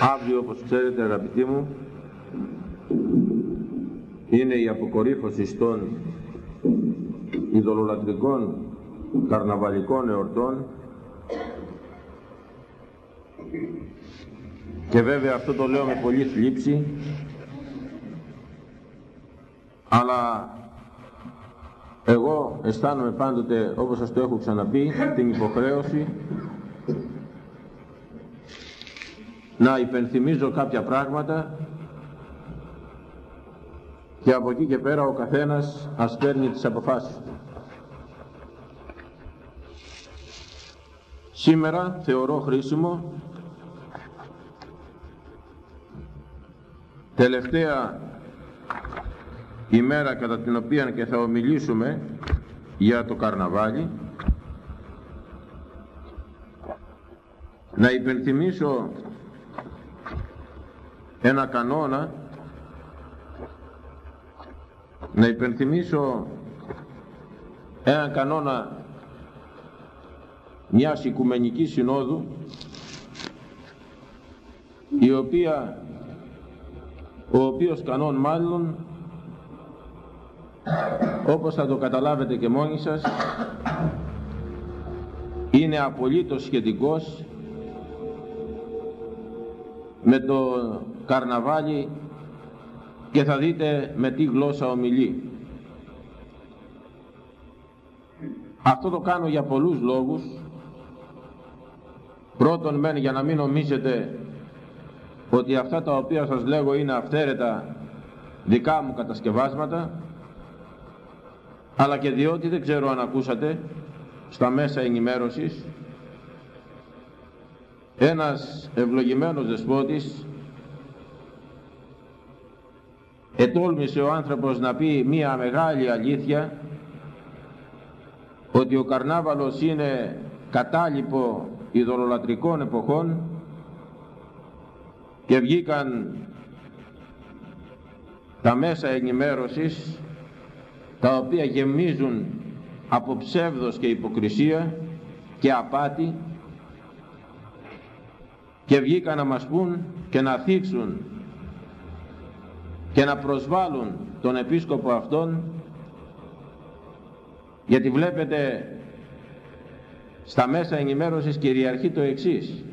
Αύριο όπως ξέρετε αγαπητοί μου είναι η αποκορύφωση των ειδωλολατρικών καρναβαλικών εορτών. Και βέβαια αυτό το λέω με πολύ θλίψη αλλά εγώ αισθάνομαι πάντοτε όπως σας το έχω ξαναπεί την υποχρέωση να υπενθυμίζω κάποια πράγματα και από εκεί και πέρα ο καθένας ας παίρνει τις αποφάσεις του. Σήμερα θεωρώ χρήσιμο τελευταία ημέρα κατά την οποία και θα ομιλήσουμε για το καρναβάλι να υπενθυμίσω ένα κανόνα να υπενθυμίσω ένα κανόνα μιας οικουμενικής συνόδου η οποία ο οποίος κανόν μάλλον όπως θα το καταλάβετε και μόνοι σας είναι απολύτως σχετικός με το καρναβάλι και θα δείτε με τι γλώσσα ομιλεί. Αυτό το κάνω για πολλούς λόγους. Πρώτον μεν για να μην νομίζετε ότι αυτά τα οποία σας λέγω είναι αυθαίρετα δικά μου κατασκευάσματα αλλά και διότι δεν ξέρω αν ακούσατε στα μέσα ενημέρωσης ένας ευλογημένος δεσπότης ετόλμησε ο άνθρωπος να πει μία μεγάλη αλήθεια ότι ο καρνάβαλος είναι κατάλοιπο ειδωλολατρικών εποχών και βγήκαν τα μέσα ενημέρωσης τα οποία γεμίζουν από ψεύδος και υποκρισία και απάτη και βγήκαν να μας πούν και να θίξουν και να προσβάλλουν τον επίσκοπο αυτόν γιατί βλέπετε στα μέσα ενημέρωσης κυριαρχεί το εξής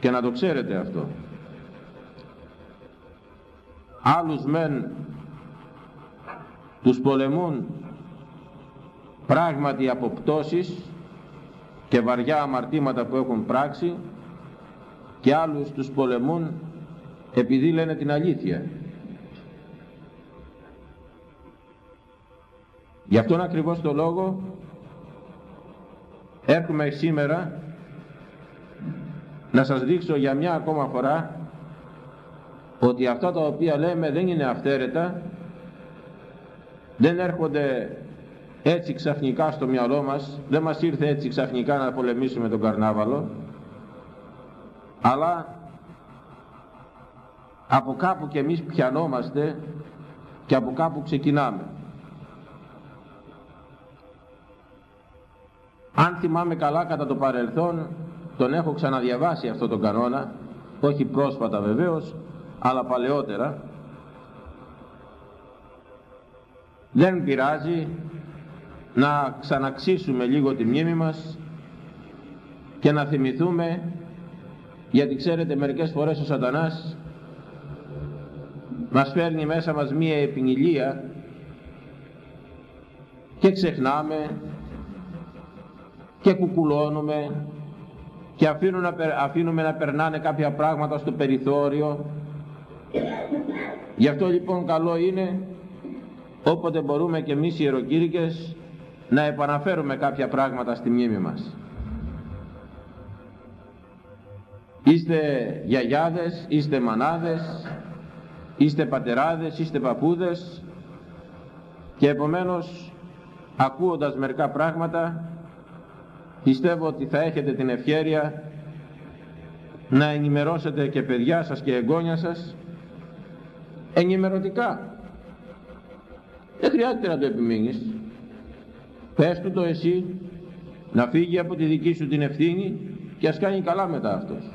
και να το ξέρετε αυτό. Άλλους μεν τους πολεμούν πράγματι από πτώσεις και βαριά αμαρτήματα που έχουν πράξει και άλλους τους πολεμούν επειδή λένε την αλήθεια Γι' αυτόν ακριβώς το λόγο έρχομαι σήμερα να σας δείξω για μια ακόμα φορά ότι αυτά τα οποία λέμε δεν είναι αυθαίρετα δεν έρχονται έτσι ξαφνικά στο μυαλό μας δεν μας ήρθε έτσι ξαφνικά να πολεμήσουμε τον καρνάβαλο αλλά από κάπου και εμείς πιανόμαστε και από κάπου ξεκινάμε Αν θυμάμαι καλά κατά το παρελθόν, τον έχω ξαναδιαβάσει αυτό τον κανόνα, όχι πρόσφατα βεβαίως, αλλά παλαιότερα. Δεν πειράζει να ξαναξίσουμε λίγο τη μνήμη μας και να θυμηθούμε, γιατί ξέρετε μερικές φορές ο σατανάς μας φέρνει μέσα μας μία επινηλία και ξεχνάμε και κουκουλώνουμε και αφήνουμε να, αφήνουμε να περνάνε κάποια πράγματα στο περιθώριο. Γι' αυτό λοιπόν καλό είναι όποτε μπορούμε και εμείς οι ιεροκήρυκες να επαναφέρουμε κάποια πράγματα στη μνήμη μας. Είστε γιαγιάδες, είστε μανάδες, είστε πατεράδες, είστε παππούδες και επομένως ακούοντας μερικά πράγματα πιστεύω ότι θα έχετε την ευχέρεια να ενημερώσετε και παιδιά σας και εγγόνια σας ενημερωτικά. Δεν χρειάζεται να το επιμείνεις. Πες του το εσύ να φύγει από τη δική σου την ευθύνη και ας κάνει καλά μετά αυτός.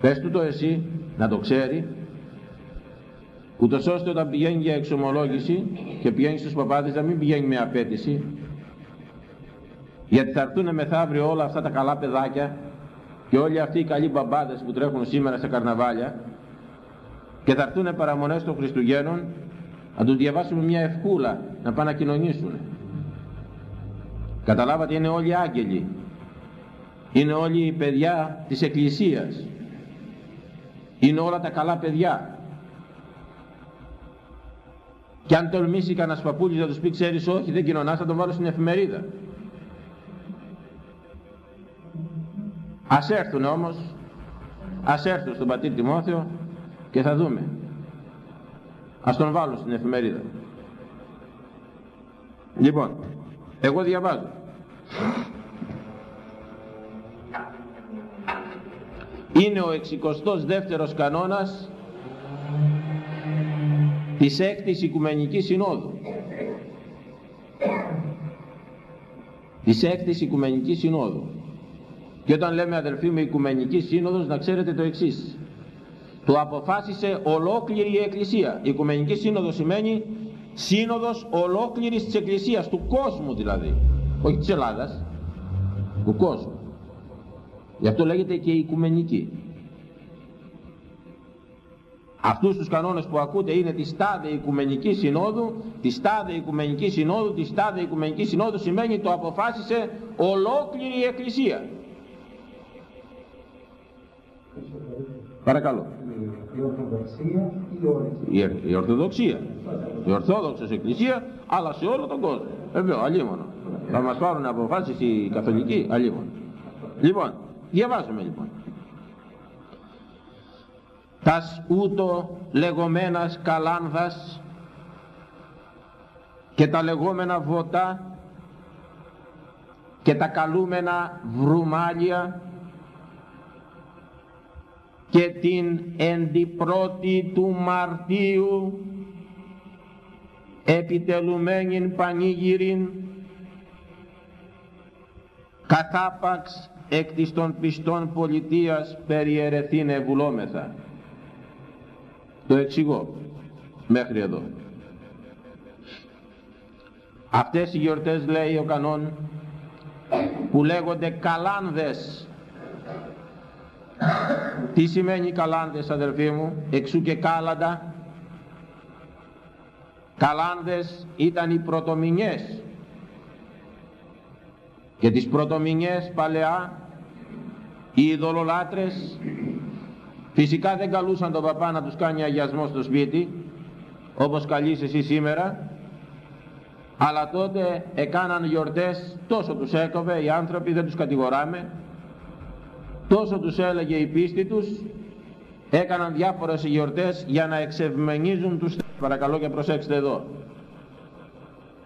Πες του το εσύ, να το ξέρει, ούτως ώστε όταν πηγαίνει για εξομολόγηση και πηγαίνει στους παπάδες να μην πηγαίνει με απέτηση, γιατί θα έρθουν μεθαύριο όλα αυτά τα καλά παιδάκια και όλοι αυτοί οι καλοί μπαμπάδες που τρέχουν σήμερα στα καρναβάλια και θα έρθουν παραμονές των Χριστουγέννων να τους διαβάσουμε μια ευκούλα να πάνε να κοινωνήσουν. Καταλάβατε είναι όλοι άγγελοι. Είναι όλοι οι παιδιά της Εκκλησίας. Είναι όλα τα καλά παιδιά. Και αν τολμήσει κανένας παππούλης να τους πει ξέρεις όχι δεν κοινωνάς θα τον βάλω στην εφημερίδα. Ας έρθουν όμως, ας έρθουν στον πατήρ Τιμόθεο και θα δούμε. Ας τον βάλω στην εφημερίδα. Λοιπόν, εγώ διαβάζω. Είναι ο 62ος κανόνας της έκτης Οικουμενικής Συνόδου. Της έκτης Οικουμενικής Συνόδου. Και όταν λέμε αδελφοί μου Οικουμενική Σύνοδος να ξέρετε το εξής. Το αποφάσισε ολόκληρη η Εκκλησία. Η Οικουμενική Σύνοδος σημαίνει σύνοδος ολόκληρης της Εκκλησίας, του κόσμου δηλαδή. Όχι της Ελλάδας, του κόσμου. Γι' αυτό λέγεται και η Οικουμενική. Αυτούς τους κανόνες που ακούτε είναι τη στάδε Οικουμενική Συνόδου, τη στάδε Οικουμενική Συνόδου, τη στάδε Οικουμενική Συνόδου σημαίνει το αποφάσισε ολόκληρη η Εκκλησία. Παρακαλώ. Η Ορθοδοξία ή η, η Ορθοδοξία. Η Ορθόδοξος Εκκλησία, αλλά σε όλο τον κόσμο. Βέβαια, αλλήμωνο. Θα μας πάρουν αποφάσεις οι Καθολικοί, αλλήμωνο. Λοιπόν, διαβάζουμε λοιπόν. Τας ούτω λεγόμενας καλάνδας και τα λεγόμενα βοτά και τα καλούμενα βρουμάλια και την εντυπρώτη του Μαρτίου επιτελουμένην πανήγυριν καθάπαξ εκ της των πιστών πολιτείας περιερεθήν ευουλόμεθα. Το εξηγώ μέχρι εδώ. Αυτές οι γιορτές λέει ο κανόν που λέγονται καλάνδες τι σημαίνει καλάνδες αδερφοί μου, εξού και κάλαντα. Καλάνδες ήταν οι πρωτομηνιές. Και τις πρωτομηνιές παλαιά οι ειδωλολάτρες φυσικά δεν καλούσαν τον παπά να τους κάνει αγιασμό στο σπίτι όπως καλείς εσύ σήμερα. Αλλά τότε έκαναν γιορτές τόσο τους έκοβε οι άνθρωποι δεν τους κατηγοράμε τόσο τους έλεγε η πίστη τους έκαναν διάφορες γιορτές για να εξευμενίζουν τους παρακαλώ και προσέξτε εδώ.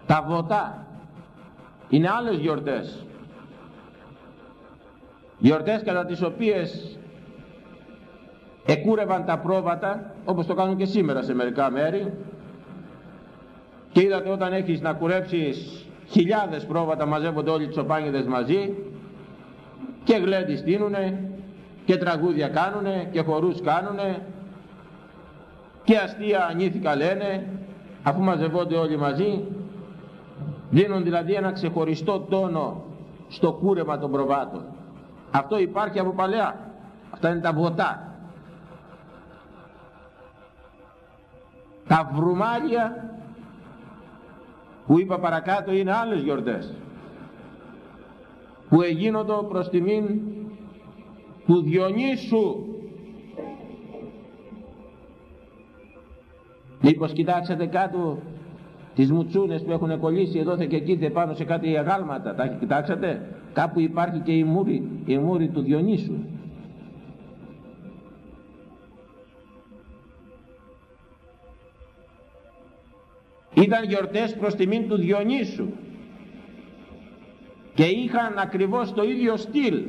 Τα βοτά είναι άλλες γιορτές. Γιορτές κατά τις οποίες εκούρευαν τα πρόβατα όπως το κάνουν και σήμερα σε μερικά μέρη. Και είδατε όταν έχεις να κουρέψεις χιλιάδες πρόβατα μαζεύονται όλοι οι τσοπάνιδες μαζί και γλέντι στείνουνε και τραγούδια κάνουνε και χορούς κάνουνε και αστεία ανήθικα λένε αφού μαζευόνται όλοι μαζί δίνουν δηλαδή ένα ξεχωριστό τόνο στο κούρεμα των προβάτων. Αυτό υπάρχει από παλαιά. Αυτά είναι τα βοτά. Τα βρουμάλια που είπα παρακάτω είναι άλλες γιορτές που εγίνοντο προς τιμήν του Διονύσου. Μήπως κοιτάξατε κάτω τις μουτσούνες που έχουν κολλήσει εδώ και εκεί πάνω σε κάτι αγάλματα. Τα κοιτάξατε; Κάπου υπάρχει και η μούρη, η μούρη του Διονύσου. Ήταν γιορτές προς τιμήν του Διονύσου και είχαν ακριβώς το ίδιο στυλ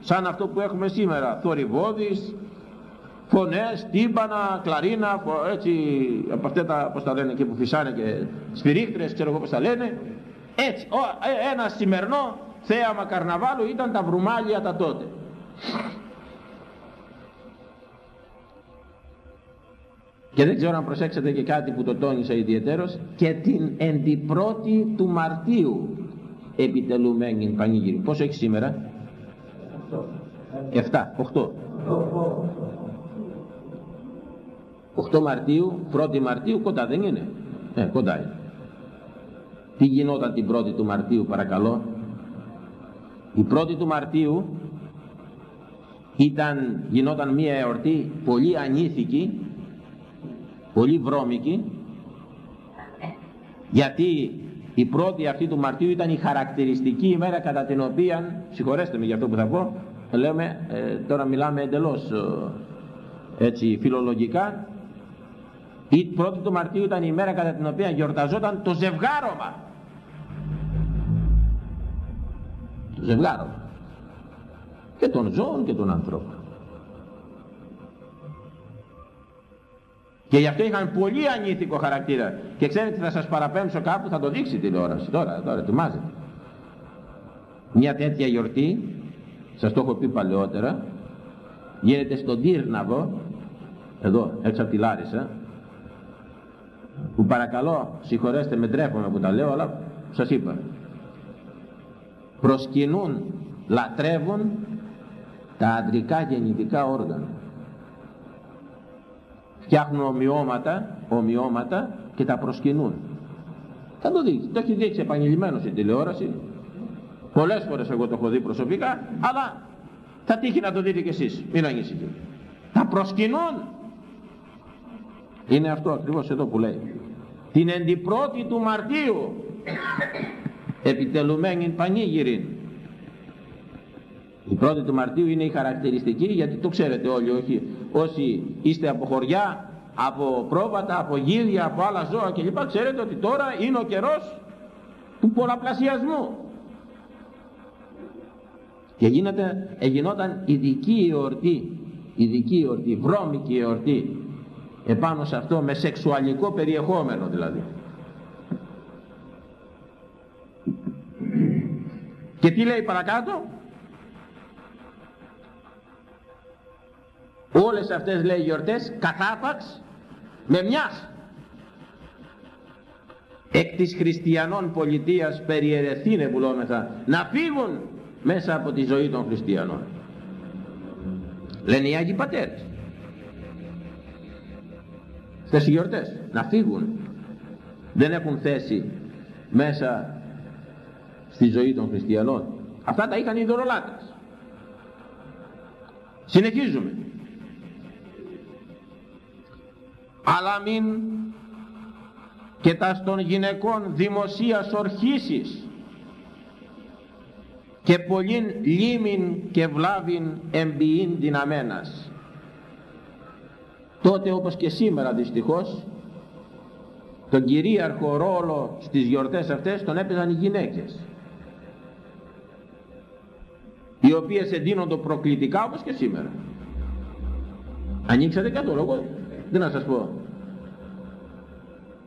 σαν αυτό που έχουμε σήμερα. Θορυβόδης φωνές, τύμπανα, κλαρίνα έτσι από αυτά τα πως τα λένε και που φυσάνε και σφυρίχτρες ξέρω εγώ πως τα λένε. Έτσι ο, ε, ένα σημερινό θέαμα καρναβάλου ήταν τα βρουμάλια τα τότε. Και δεν ξέρω αν προσέξετε και κάτι που το τόνισα ιδιαίτερος και την εντυπρώτη του Μαρτίου επιτελουμένη πανηγύρι. Πόσο έχεις σήμερα; 7, 8. 8 Μαρτίου, 1η Μαρτίου κοντά δεν είναι; Ε, κοντά είναι. Τι γινόταν την 1η του Μαρτίου παρακαλώ; Η 1η του Μαρτίου ήταν, γινόταν μια εορτή πολύ ανήθικη, πολύ βρώμικη, γιατί η πρώτη αυτή του Μαρτίου ήταν η χαρακτηριστική ημέρα κατά την οποία, συγχωρέστε με για αυτό που θα πω, λέμε, ε, τώρα μιλάμε εντελώς ε, έτσι φιλολογικά, η πρώτη του Μαρτίου ήταν η ημέρα κατά την οποία γιορταζόταν το ζευγάρωμα. Το ζευγάρωμα. Και των ζώων και των ανθρώπων. Και γι' αυτό είχαν πολύ ανήθικο χαρακτήρα. Και ξέρετε θα σας παραπέμψω κάπου, θα το δείξει τηλεόραση. Τώρα, τώρα, ετοιμάζεται. Μια τέτοια γιορτή, σας το έχω πει παλαιότερα, γίνεται στον Τύρναβο, εδώ έξω από τη Λάρισα, που παρακαλώ συγχωρέστε με ντρέπομαι που τα λέω αλλά σας είπα προσκυνούν λατρεύουν τα αντρικά γεννητικά όργανα φτιάχνουν ομοιώματα ομοιώματα και τα προσκυνούν. Θα το δείτε, το έχει δείξει επανειλημμένος στην τηλεόραση. Πολλές φορές εγώ το έχω δει προσωπικά αλλά θα τύχει να το δείτε κι εσείς. Μην ανησυχείτε τα προσκυνούν. Είναι αυτό ακριβώς εδώ που λέει. Την εντυπρώτη του Μαρτίου επιτελουμένη πανήγυρη. Η πρώτη του Μαρτίου είναι η χαρακτηριστική γιατί το ξέρετε όλοι όχι. Όσοι είστε από χωριά, από πρόβατα, από γίδια, από άλλα ζώα κλπ. Ξέρετε ότι τώρα είναι ο καιρός του πολλαπλασιασμού. Και γίνεται, γινόταν ειδική εορτή, ειδική εορτή, βρώμικη εορτή επάνω σε αυτό με σεξουαλικό περιεχόμενο δηλαδή. Και τι λέει παρακάτω; Όλες αυτές λέει γιορτές καθάπαξ με μιας. Εκ της χριστιανών πολιτείας περιερεθήνε πουλόμεθα να φύγουν μέσα από τη ζωή των χριστιανών. Λένε οι Άγιοι Πατέρες. Στις γιορτές να φύγουν. Δεν έχουν θέση μέσα στη ζωή των χριστιανών. Αυτά τα είχαν οι δωρολάτες. Συνεχίζουμε αλλά μην και τα των γυναικών δημοσίας ορχήσεις και πολλήν λίμην και βλάβην εμπειήν δυναμένας τότε όπως και σήμερα δυστυχώς τον κυρίαρχο ρόλο στις γιορτές αυτές τον έπαιζαν οι γυναίκες οι οποίες εντείνονται προκλητικά όπως και σήμερα. Ανοίξατε κάτω λόγο τι να σας πω;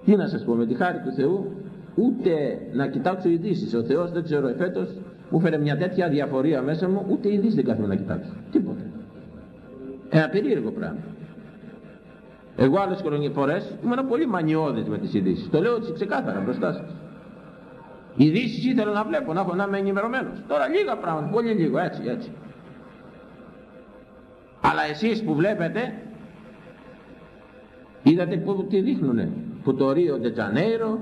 Τι να σας πω με τη χάρη του Θεού ούτε να κοιτάξω ειδήσεις. ο Θεός δεν ξέρω εφέτος μου φέρε μια τέτοια διαφορία μέσα μου ούτε ειδήσεις δεν κάθομαι να κοιτάξω τίποτε ένα περίεργο πράγμα εγώ άλλες φορές ήμουν πολύ μανιώδης με τις ειδήσεις. Το λέω έτσι ξεκάθαρα μπροστά σας. Ειδήσεις ήθελα να βλέπω, να, έχω, να είμαι ενημερωμένος. Τώρα λίγα πράγματα, πολύ λίγο, έτσι, έτσι. Αλλά εσείς που βλέπετε, είδατε που τι δείχνουνε. Που το Ρίο Ντετζανέιρο,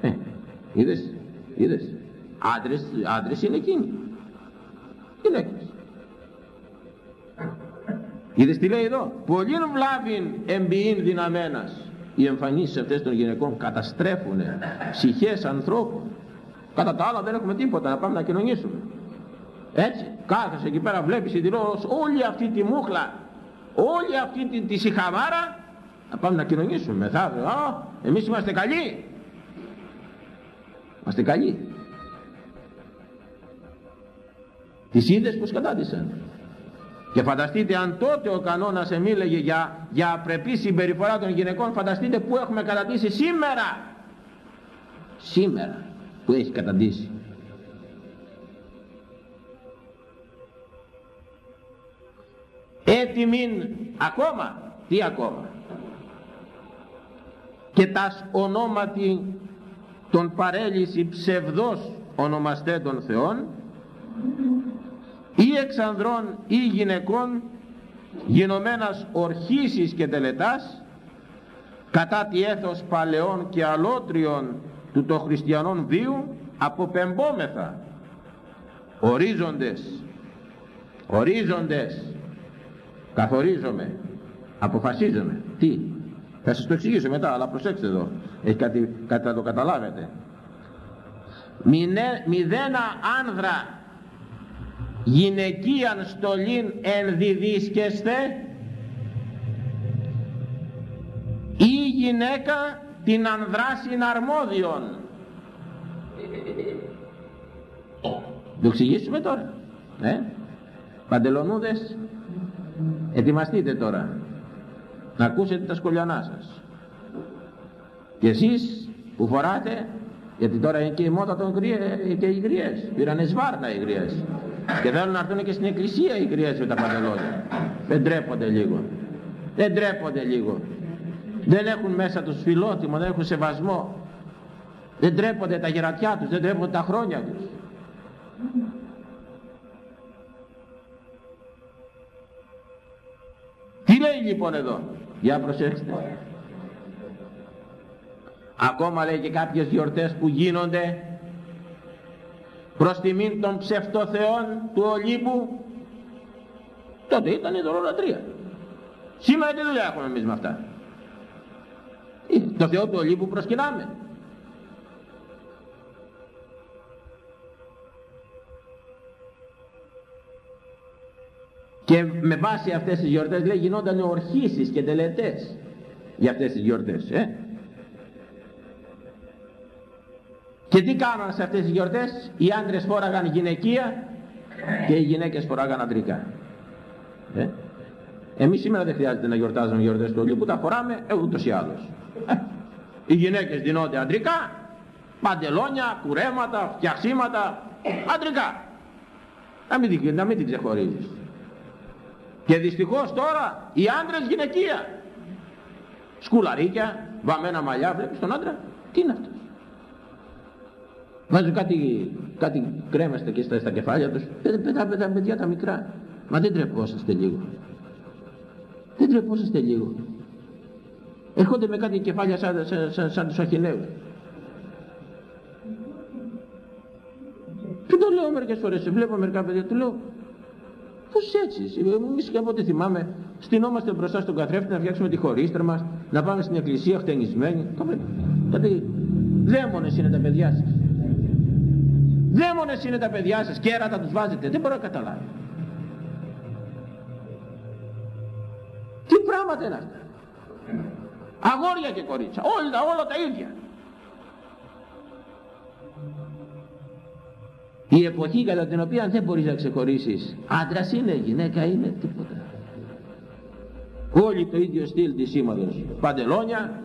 ε, είδες, είδες. Άντρες, άντρες είναι εκείνοι. Γυναίκες. Είδες τι λέει εδώ; Πολλήν βλάβην εμπειήν δυναμένας. Οι εμφανίσεις αυτές των γυναικών καταστρέφουν ψυχές ανθρώπων. Κατά τα άλλα δεν έχουμε τίποτα να πάμε να κοινωνήσουμε. Έτσι, κάθεσαι εκεί πέρα βλέπεις συντηρώς όλη αυτή τη μούχλα, όλη αυτή τη, τη σιχαμάρα, να πάμε να κοινωνήσουμε μεθαύριο. Α, εμείς είμαστε καλοί. Είμαστε καλοί. Τις είδες πως κατάντησαν. Και φανταστείτε αν τότε ο κανόνας εμίλεγε για, για απρεπή συμπεριφορά των γυναικών, φανταστείτε που έχουμε καταντήσει σήμερα. Σήμερα που έχει καταντήσει. Έτοιμην ακόμα, τι ακόμα, και τας ονόματι των παρέλυση ψευδός ονομαστέντων θεών ή εξανδρών ή γυναικών γινωμένας ορχήσεις και τελετάς κατά τη έθος παλαιών και αλότριων του το χριστιανών βίου αποπεμπόμεθα. Ορίζοντες ορίζοντες καθορίζομαι αποφασίζομαι. Τι; Θα σας το εξηγήσω μετά αλλά προσέξτε εδώ. Έχει κάτι, κάτι να το καταλάβετε. Μηδένα άνδρα γυναικείαν στολήν ενδιδίσκεστε ή γυναίκα την ανδράσιν αρμόδιον. Το εξηγήσουμε τώρα ε; παντελονούδες ετοιμαστείτε τώρα να ακούσετε τα σκολιανά σας. Και εσείς που φοράτε γιατί τώρα είναι και η μότα των γριέ, και οι γριές πήρανε σβάρνα οι γριές. Και θέλουν να έρθουν και στην εκκλησία οι γριές με τα παντελόνια. Δεν τρέπονται λίγο. Δεν τρέπονται λίγο. Δεν έχουν μέσα τους φιλότιμο δεν έχουν σεβασμό. Δεν τρέπονται τα γερατιά τους δεν τρέπονται τα χρόνια τους. Τι λέει λοιπόν εδώ; Για προσέξτε. Ακόμα λέει και κάποιες γιορτές που γίνονται προς τιμήν των ψευτοθεών του Ολύμπου τότε ήταν η δωρολατρία σήμερα τι δουλειά έχουμε εμείς με αυτά. Ε, το Θεό του Ολύμπου προσκυνάμε και με βάση αυτές τις γιορτές λέει γινόταν ορχήσεις και τελετές για αυτές τις γιορτές ε; Και τι κάνανε σε αυτές τις γιορτές, οι άντρες φόραγαν γυναικεία και οι γυναίκες φοράγαν αντρικά. Ε; Εμείς σήμερα δεν χρειάζεται να γιορτάζουμε γιορτές του που τα φοράμε ε, ούτως ή άλλως. Ε, οι γυναίκες δίνονται αντρικά, παντελόνια, κουρέματα, φτιαξίματα, αντρικά. Να μην, να μην την ξεχωρίζεις. Και δυστυχώς τώρα οι άντρες γυναικεία. Σκουλαρίκια, βαμμένα μαλλιά, βλέπεις τον άντρα. Τι είναι αυτός; Βάζουν κάτι, κάτι κρέμα στα, στα, στα κεφάλια τους. Δεν πετάμε τα παιδιά τα μικρά. Μα δεν τρεπόσαστε λίγο. Δεν τρεπόσαστε λίγο. Έρχονται με κάτι κεφάλια σαν, σαν, σαν, σαν τους Αχιναίους. Και το λέω μερικές φορές, βλέπω μερικά παιδιά, του λέω, πώς έτσι, εμείς και από ό,τι θυμάμαι, στυνόμαστε μπροστά στον καθρέφτη να φτιάξουμε τη χωρίστρα μας, να πάμε στην εκκλησία χτενισμένοι. Κάτι δαίμονες είναι τα παιδιά σας. Δαίμονες είναι τα παιδιά σας, κέρατα τους βάζετε, δεν μπορώ να καταλάβω. Τι πράγματα είναι αυτά. Αγόρια και κορίτσια, όλα, όλα τα ίδια. Η εποχή κατά την οποία δεν μπορείς να ξεχωρίσεις άντρας είναι, γυναίκα είναι, τίποτα. Όλοι το ίδιο στυλ της σήματος. Παντελόνια,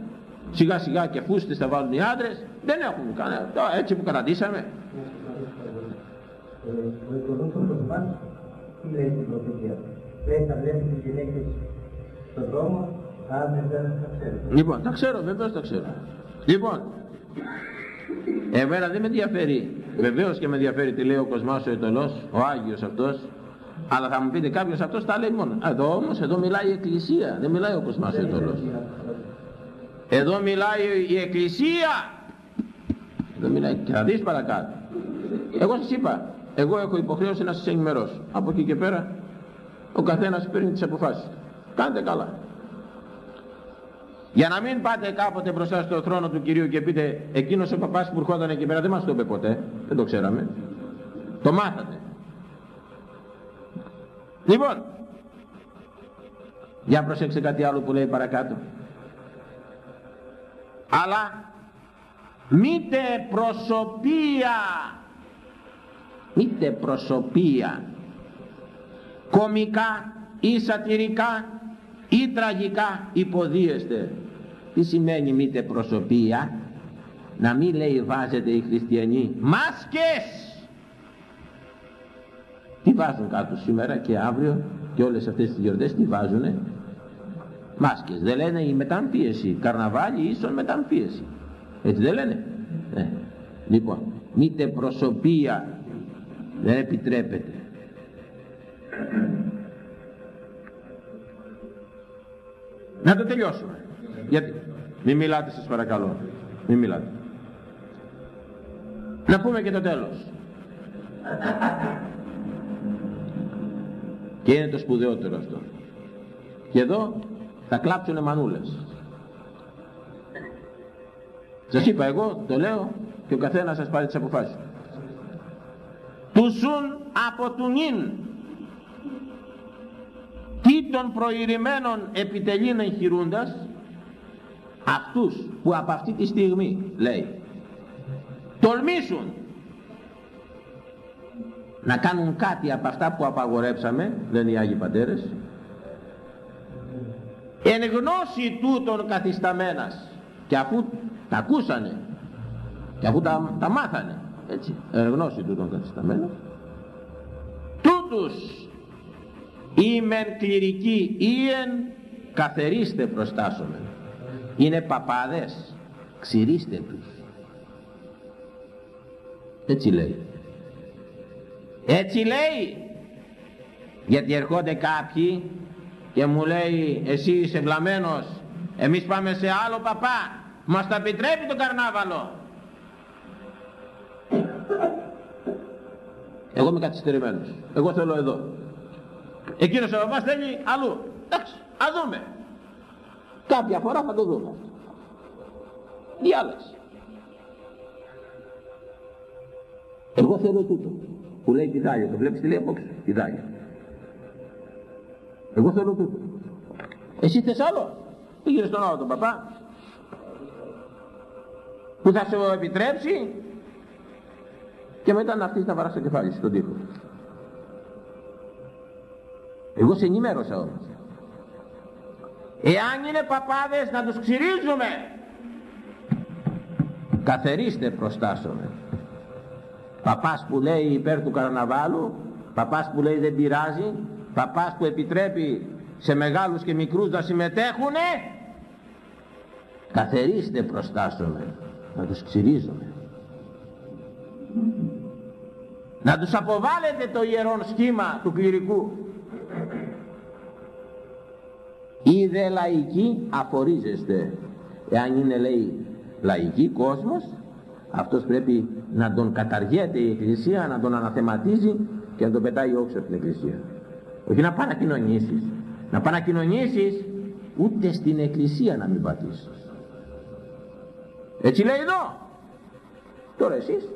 σιγά σιγά και φούστες θα βάλουν οι άντρες, δεν έχουν κανένα, έτσι που καταντήσαμε. Ο οικοδόμος του τι λέει στην προφητεία. Λέει θα βλέπει τις γυναίκες στον δρόμο, αν δεν τα ξέρω. Λοιπόν, τα ξέρω, βεβαίως τα ξέρω. Λοιπόν, εμένα δεν με ενδιαφέρει, βεβαίως και με ενδιαφέρει τι λέει ο Κοσμάς ο Ετωλός, ο Άγιος αυτός, αλλά θα μου πείτε κάποιος αυτός τα λέει μόνο. Εδώ όμως, εδώ μιλάει η Εκκλησία, δεν μιλάει ο Κοσμάς ο Ετωλός. Εδώ μιλάει η Εκκλησία. Εδώ μιλάει και θα δεις παρακάτω. Εγώ σας είπα, εγώ έχω υποχρέωση να σας ενημερώσω. Από εκεί και πέρα ο καθένας παίρνει τις αποφάσεις. Κάντε καλά. Για να μην πάτε κάποτε μπροστά στο θρόνο του Κυρίου και πείτε εκείνος ο παπάς που ερχόταν εκεί πέρα δεν μας το είπε ποτέ. Δεν το ξέραμε. Το μάθατε. Λοιπόν, για προσέξτε κάτι άλλο που λέει παρακάτω. Αλλά μήτε προσωπία είτε προσωπία κομικά ή σατυρικά ή τραγικά υποδίεστε. Τι σημαίνει μήτε προσωπία; Να μην λέει βάζετε οι χριστιανοί μάσκες. Τι βάζουν κάτω σήμερα και αύριο και όλες αυτές τις γιορτές τι βάζουνε; Μάσκες. Δεν λένε η μεταμφίεση καρναβάλι ίσον μεταμφίεση έτσι δεν λένε; Ε. λοιπόν μήτε προσωπία. Δεν επιτρέπεται να το τελειώσουμε. Γιατί; Μην μιλάτε σας παρακαλώ. Μην μιλάτε. Να πούμε και το τέλος. Και είναι το σπουδαιότερο αυτό. Και εδώ θα κλάψουνε μανούλες. Σας είπα εγώ το λέω και ο καθένας σας πάρει τις αποφάσεις. Του ζουν από του νυν τι των προηρημένων επιτελείων εγχειρούντας αυτούς που από αυτή τη στιγμή λέει τολμήσουν να κάνουν κάτι από αυτά που απαγορέψαμε λένε οι Άγιοι Πατέρες εν γνώση τούτων καθισταμένας. Και αφού τα ακούσανε και αφού τα, τα μάθανε έτσι εν γνώση τούτων καθισταμένας τούτους Ήμεν κληρικοί εν καθερίστε προστάσομαι είναι παπάδες ξυρίστε τους. Έτσι λέει. Έτσι λέει. Γιατί ερχόνται κάποιοι και μου λέει εσύ είσαι βλαμμένος εμείς πάμε σε άλλο παπά μας τα επιτρέπει το καρνάβαλο εγώ είμαι καθυστερημένος εγώ θέλω εδώ εκείνος ο παπάς θέλει αλλού. Εντάξει ας δούμε. Κάποια φορά θα το δούμε. Τι άλλες; Εγώ θέλω τούτο που λέει τη δάλια. Το βλέπεις τι λέει απόξω τη δάλια. Εγώ θέλω τούτο. Εσύ θες άλλο; Πήγαινε στον άλλο τον παπά. Που θα σε επιτρέψει και μετά να αυτείς να βαράς το κεφάλι στον τοίχο εγώ σε ενημέρωσα όμως. Εάν είναι παπάδες να τους ξυρίζουμε καθερίστε προστάσουμε παπάς που λέει υπέρ του καρναβάλου παπάς που λέει δεν πειράζει παπάς που επιτρέπει σε μεγάλους και μικρούς να συμμετέχουνε καθερίστε προστάσουμε να τους ξυρίζουμε. Να τους αποβάλλετε το ιερόν σχήμα του κληρικού ή δε λαϊκοί αφορίζεστε εάν είναι λέει λαϊκή κόσμος αυτός πρέπει να τον καταργέται η Εκκλησία να τον αναθεματίζει και να τον πετάει όξω από την Εκκλησία. Όχι να πάει να κοινωνήσεις να πάει να κοινωνήσεις ούτε στην Εκκλησία να μην πατήσεις. Έτσι λέει εδώ. Τώρα εσείς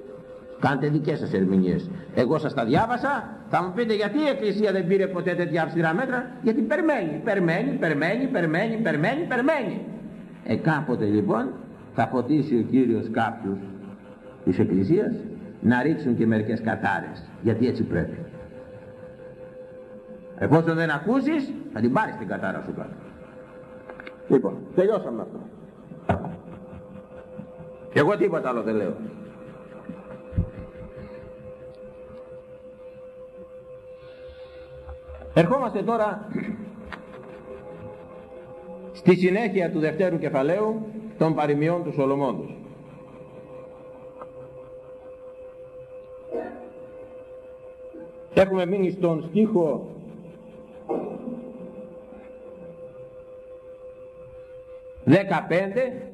κάντε δικές σας ερμηνείες. Εγώ σας τα διάβασα θα μου πείτε γιατί η Εκκλησία δεν πήρε ποτέ τέτοια αυστηρά μέτρα γιατί περμένει, περμένει, περμένει, περμένει, περμένει, περμένει ε κάποτε λοιπόν θα φωτίσει ο Κύριος κάποιους της Εκκλησίας να ρίξουν και μερικές κατάρες γιατί έτσι πρέπει. Εφόσον δεν ακούσεις θα την πάρεις την κατάρα σου κάτω. Λοιπόν τελειώσαμε αυτό. Εγώ τίποτα άλλο δεν λέω ερχόμαστε τώρα στη συνέχεια του δευτέρου κεφαλαίου των παροιμιών του Σολομόντος. Έχουμε μείνει στον στίχο δεκαπέντε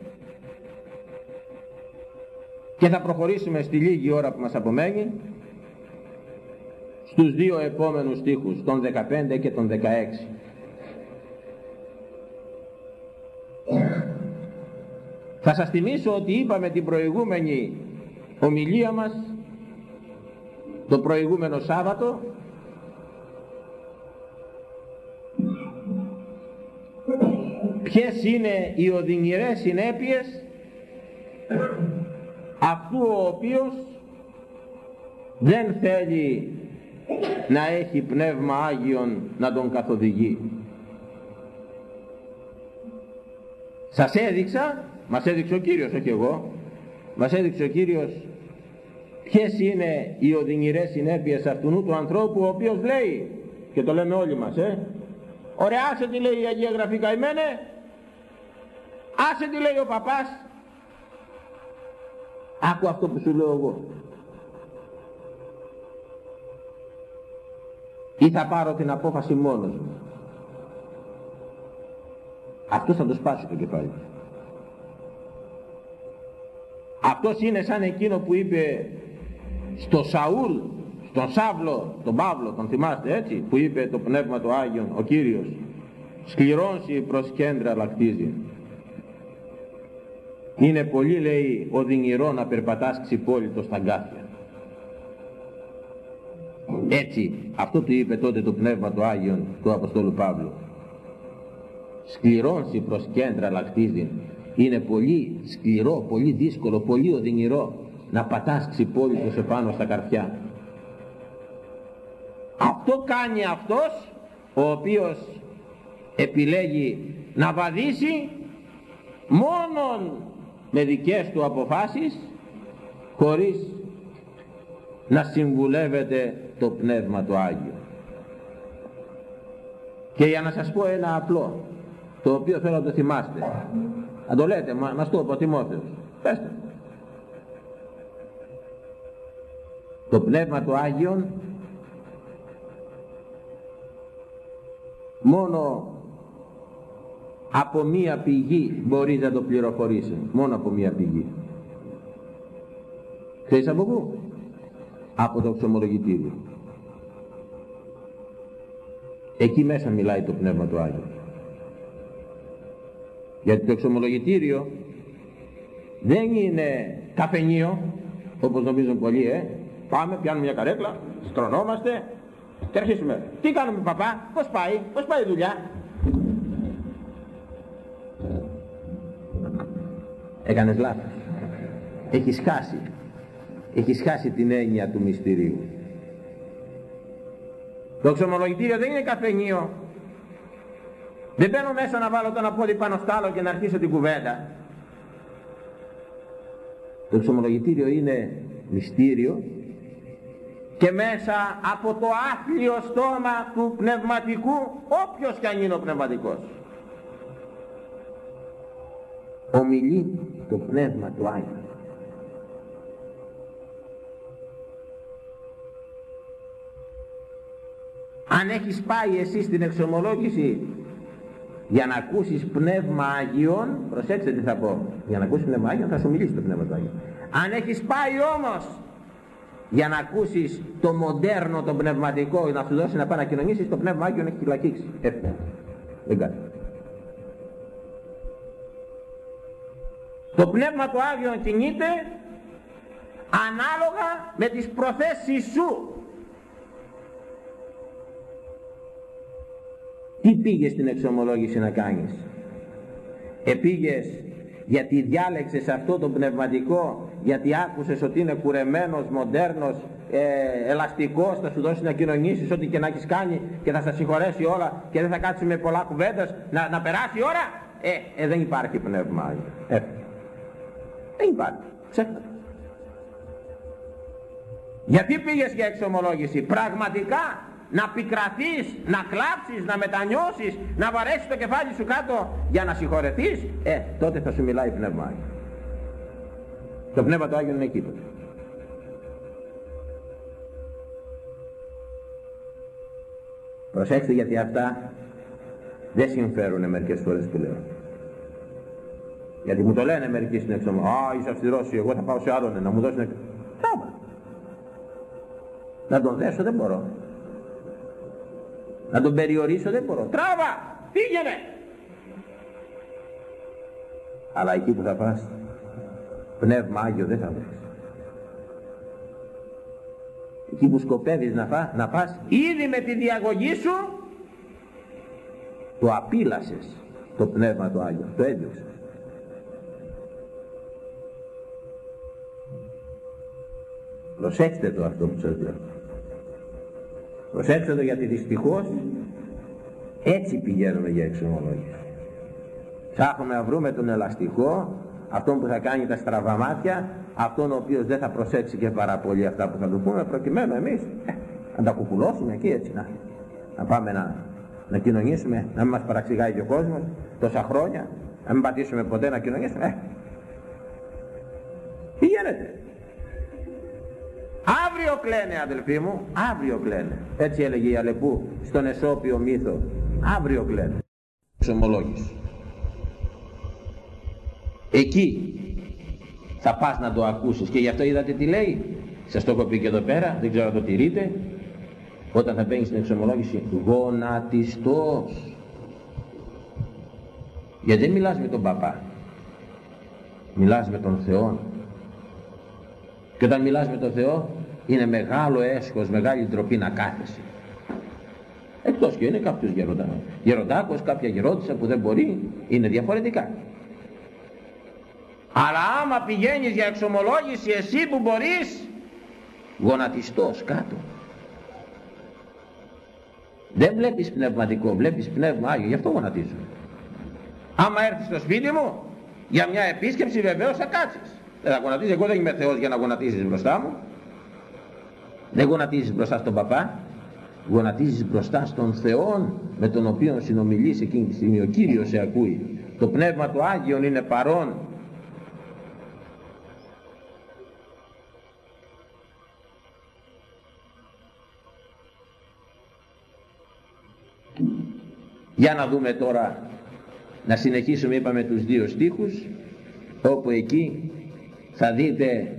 και θα προχωρήσουμε στη λίγη ώρα που μας απομένει στους δύο επόμενους στίχους, τον 15 και τον 16. Θα σας θυμίσω ότι είπαμε την προηγούμενη ομιλία μας το προηγούμενο Σάββατο ποιες είναι οι οδυνηρές συνέπειες αυτού ο οποίος δεν θέλει να έχει πνεύμα Άγιον να τον καθοδηγεί. Σας έδειξα, μας έδειξε ο Κύριος, όχι εγώ, μας έδειξε ο Κύριος ποιες είναι οι οδυνηρές συνέπειες αυτού του ανθρώπου ο οποίος λέει και το λέμε όλοι μας ε, Ωραία άσε τι λέει η Αγία Γραφή καημένε. Άσε τι λέει ο παπάς. Άκου αυτό που σου λέω εγώ. Ή θα πάρω την απόφαση μόνος μου. Αυτός θα το σπάσει το κεφάλι. Αυτός είναι σαν εκείνο που είπε στο Σαούλ, στον Σάβλο, τον Παύλο, τον θυμάστε έτσι, που είπε το Πνεύμα του Άγιον, ο Κύριος, σκληρώνσει προς κέντρα λακτίζει. Είναι πολύ λέει οδυνηρό να περπατάς ξυπόλυτος στα γκάθια. Έτσι, αυτό του είπε τότε το Πνεύμα του Άγιον του Αποστόλου Παύλου. Σκληρώνσει προς κέντρα λακτίζει. Είναι πολύ σκληρό, πολύ δύσκολο, πολύ οδυνηρό να πατάς ξυπόλυτος επάνω στα καρφιά. Αυτό κάνει αυτός ο οποίος επιλέγει να βαδίσει μόνον με δικές του αποφάσεις χωρίς να συμβουλεύεται το Πνεύμα του Άγιο. Και για να σας πω ένα απλό, το οποίο θέλω να το θυμάστε. Να το λέτε, μα, μας το είπε ο Τιμόθεος. Πέστε. Το Πνεύμα του Άγιον μόνο από μία πηγή μπορείς να το πληροφορήσεις. Μόνο από μία πηγή. Ξέρεις από πού; Από το εξομολογητήριο. Εκεί μέσα μιλάει το Πνεύμα του Άγιου. Γιατί το εξομολογητήριο δεν είναι καφενείο, όπως νομίζουν πολλοί, ε. Πάμε, πιάνουμε μια καρέκλα, στρωνόμαστε και αρχίσουμε. Τι κάνουμε παπά, πώς πάει, πώς πάει η δουλειά; Έκανες λάθος. Έχεις χάσει. Έχεις χάσει την έννοια του μυστηρίου. Το εξομολογητήριο δεν είναι καφενείο. Δεν μπαίνω μέσα να βάλω τον απόδι πάνω στο άλλο και να αρχίσω την κουβέντα. Το εξομολογητήριο είναι μυστήριο και μέσα από το άθλιο στόμα του πνευματικού όποιος κι αν είναι ο πνευματικός ομιλεί το πνεύμα του Άγιου αν έχεις πάει εσύ στην εξομολόγηση για να ακούσεις πνεύμα Άγιον προσέξτε τι θα πω. Για να ακούσεις πνεύμα Άγιον θα σου μιλήσει το πνεύμα του Άγιον. Αν έχεις πάει όμως για να ακούσεις το μοντέρνο, το πνευματικό να σου δώσει να πάει να κοινωνήσεις το πνεύμα Άγιον έχει φυλακίξει. Έφυγε δεν κάνει. Το πνεύμα του Άγιον κινείται ανάλογα με τις προθέσεις σου τι πήγες στην εξομολόγηση να κάνεις; Επήγες γιατί διάλεξες αυτό το πνευματικό γιατί άκουσες ότι είναι κουρεμένος, μοντέρνος, ε, ελαστικός, θα σου δώσει να κοινωνήσεις ό,τι και να έχεις κάνει και θα σας συγχωρέσει όλα και δεν θα κάτσεις με πολλά κουβέντας να, να περάσει η ώρα; Ε, ε, δεν υπάρχει πνεύμα. Ε, δεν υπάρχει. Ξέχασα. Γιατί πήγες για εξομολόγηση; Πραγματικά να πικραθείς, να κλάψεις, να μετανιώσεις, να βαρέσεις το κεφάλι σου κάτω για να συγχωρεθείς, ε, τότε θα σου μιλάει Πνεύμα Άγιο. Το Πνεύμα του Άγιο είναι εκεί τότε. Προσέξτε γιατί αυτά δεν συμφέρουν μερικές φορές που λέω. Γιατί μου το λένε μερικοί στην εξωμά. Α, είσαι αυστηρός, εγώ θα πάω σε άλλον να μου δώσει ένα... Να τον δέσω δεν μπορώ. Να τον περιορίσω δεν μπορώ. Τράβα! Πήγαινε! Αλλά εκεί που θα πας, πνεύμα Άγιο δεν θα βρεις. Εκεί που σκοπεύεις να, φά, να πας, ήδη με τη διαγωγή σου, το απείλασες το πνεύμα του Άγιο, το έδιωξες. Προσέξτε το αυτό που σας λέω. Προσέξτε το γιατί δυστυχώς έτσι πηγαίνουμε για εξομολόγηση. Ψάχνουμε να βρούμε τον ελαστικό, αυτόν που θα κάνει τα στραβά μάτια, αυτόν ο οποίος δεν θα προσέξει και πάρα πολύ αυτά που θα του πούμε, προκειμένου εμείς ε, να τα κουκουλώσουμε εκεί έτσι, να, να πάμε να, να κοινωνήσουμε, να μην μας παραξηγάει και ο κόσμος τόσα χρόνια, να μην πατήσουμε ποτέ να κοινωνήσουμε. Ε, τι γίνεται. Αύριο κλαίνε αδελφοί μου, αύριο κλαίνε. Έτσι έλεγε η Αλεπού στον Εσώπιο μύθο. Αύριο κλαίνε. Ξομολόγηση. Εκεί θα πας να το ακούσεις και γι' αυτό είδατε τι λέει. Σας το έχω πει και εδώ πέρα, δεν ξέρω αν το τηρείτε. Όταν θα μπαίνεις στην εξομολόγηση, γονατιστός. Γιατί δεν μιλάς με τον παπά. Μιλάς με τον Θεό. Και όταν μιλάς με τον Θεό, είναι μεγάλο έσχος, μεγάλη ντροπή να κάθεσαι. Εκτός και είναι κάποιος γεροντά. Γεροντάκος, κάποια γερόντισσα που δεν μπορεί, είναι διαφορετικά. Αλλά άμα πηγαίνεις για εξομολόγηση εσύ που μπορείς, γονατιστός κάτω. Δεν βλέπεις πνευματικό, βλέπεις πνεύμα Άγιο, γι' αυτό γονατίζω. Άμα έρθεις στο σπίτι μου, για μια επίσκεψη βεβαίως θα κάτσεις. Δεν θα γονατίζεις, εγώ δεν είμαι Θεός για να γονατίζεις μπροστά μου. Δεν γονατίζεις μπροστά στον παπά, γονατίζεις μπροστά στον Θεό με τον οποίο συνομιλείς εκείνη τη στιγμή. Ο Κύριος σε ακούει. Το Πνεύμα του Άγιον είναι παρόν. Για να δούμε τώρα, να συνεχίσουμε είπαμε τους δύο στίχους, όπου εκεί θα δείτε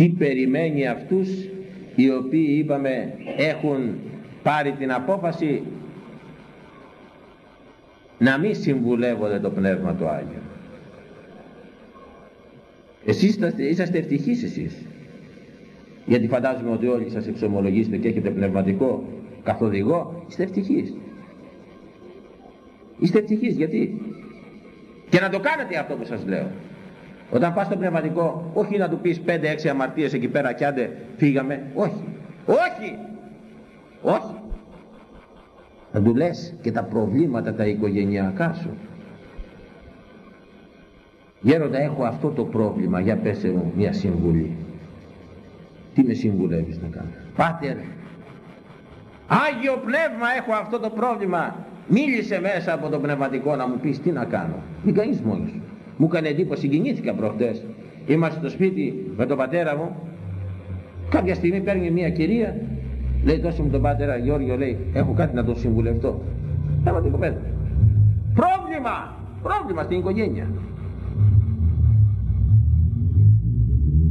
τι περιμένει αυτούς οι οποίοι είπαμε έχουν πάρει την απόφαση να μην συμβουλεύονται το Πνεύμα του Άγιο. Εσείς είσαστε ευτυχείς εσείς. Γιατί φαντάζομαι ότι όλοι σας εξομολογήσετε και έχετε πνευματικό καθοδηγό. Είστε ευτυχείς. Είστε ευτυχείς γιατί. Και να το κάνετε αυτό που σας λέω. Όταν πας στο πνευματικό, όχι να του πεις 5-6 αμαρτίες εκεί πέρα κι άντε φύγαμε. Όχι. Όχι. Όχι. Να του λες και τα προβλήματα τα οικογενειακά σου. Γέροντα έχω αυτό το πρόβλημα, για πέσε μου μια συμβουλή. Τι με συμβουλεύεις να κάνω; Πάτερ, Άγιο Πνεύμα έχω αυτό το πρόβλημα. Μίλησε μέσα από το πνευματικό να μου πεις τι να κάνω. Μην κάνεις μόνος σου. Μου έκανε εντύπωση, συγκινήθηκα προχτές. Είμαστε στο σπίτι με τον πατέρα μου. Κάποια στιγμή παίρνει μια κυρία, λέει δώσε μου τον πατέρα Γιώργιο, λέει έχω κάτι να τον συμβουλευτώ. Έμα την κοπέλα. Πρόβλημα! Πρόβλημα στην οικογένεια.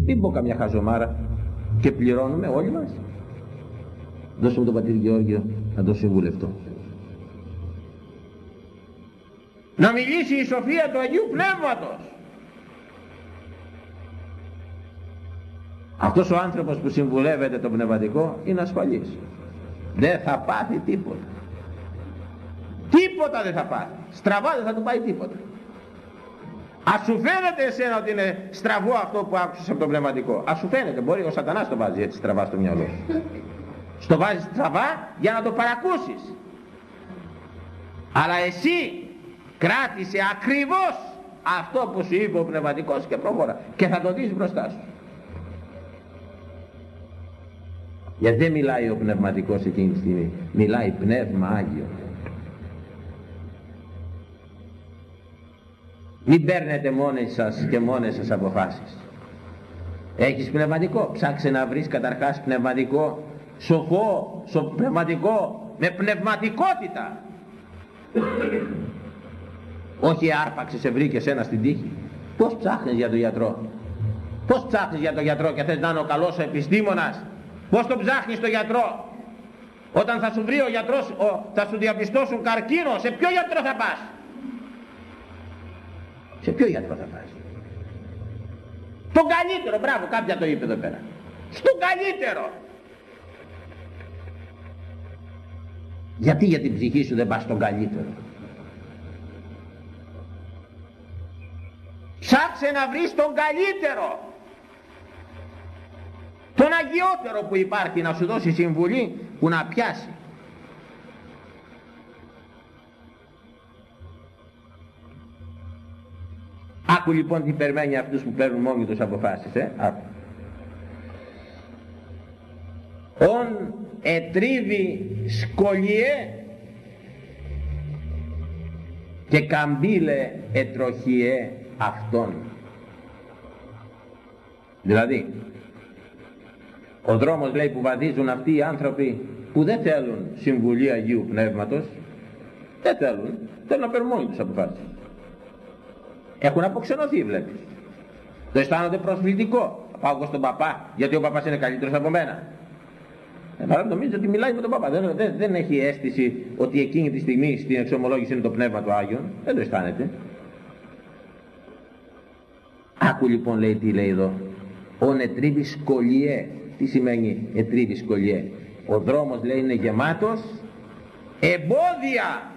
Μην πω καμιά χαζομάρα και πληρώνουμε όλοι μας. Δώσε μου τον πατήρ Γεώργιο να τον συμβουλευτώ. Να μιλήσει η σοφία του Αγίου Πνεύματος. Αυτός ο άνθρωπος που συμβουλεύεται το πνευματικό είναι ασφαλής. Δεν θα πάθει τίποτα. Τίποτα δεν θα πάθει. Στραβά δεν θα του πάει τίποτα. Ας σου φαίνεται εσένα ότι είναι στραβό αυτό που άκουσες από το πνευματικό; Ας σου φαίνεται. Μπορεί ο σατανάς το βάζει έτσι στραβά στο μυαλό σου. Στο βάζεις στραβά για να το παρακούσεις. Αλλά εσύ κράτησε ακριβώς αυτό που σου είπε ο πνευματικός και προχώρα και θα το δεις μπροστά σου. Γιατί δεν μιλάει ο πνευματικός εκείνη τη στιγμή. Μιλάει πνεύμα Άγιο. Μην παίρνετε μόνοι σας και μόνες σας αποφάσεις. Έχεις πνευματικό. Ψάξε να βρεις καταρχάς πνευματικό. Σοφό, σοφ, πνευματικό. Με πνευματικότητα όχι άρπαξε σε βρήκες ένα στην τύχη. Πώς ψάχνεις για τον γιατρό; Πώς ψάχνεις για τον γιατρό και θες να είναι ο καλός ο επιστήμονας; Πώς τον ψάχνεις τον γιατρό; Όταν θα σου βρει ο γιατρός, ο, θα σου διαπιστώσουν καρκίνο, σε ποιο γιατρό θα πας; Σε ποιο γιατρό θα πας; Τον καλύτερο, μπράβο, κάποια το είπε εδώ πέρα. Στον καλύτερο. Γιατί για την ψυχή σου δεν πας στον καλύτερο; Ψάξε να βρεις τον καλύτερο. Τον αγιότερο που υπάρχει να σου δώσει συμβουλή που να πιάσει. Άκου λοιπόν τι περιμένει αυτούς που παίρνουν μόνοι τους αποφάσεις. Ε; Άκου. «Ον ετρίβει σκολιέ και καμπύλε ετροχιέ αυτόν. Δηλαδή, ο δρόμος λέει που βαδίζουν αυτοί οι άνθρωποι που δεν θέλουν συμβουλή Αγίου Πνεύματος, δεν θέλουν, θέλουν να παίρνουν μόνοι τους αποφάσεις. Έχουν αποξενωθεί βλέπεις. Το αισθάνονται προσβλητικό. Πάω εγώ στον παπά, γιατί ο παπάς είναι καλύτερος από μένα. Αλλά νομίζω ότι μιλάει με τον παπά. Δεν, δεν, δεν έχει αίσθηση ότι εκείνη τη στιγμή στην εξομολόγηση είναι το πνεύμα του Άγιον. Δεν το αισθάνεται. Άκου λοιπόν λέει τι λέει εδώ. Ο νετρίβη σκολιέ. Τι σημαίνει νετρίβη σκολιέ. Ο δρόμος λέει είναι γεμάτος εμπόδια.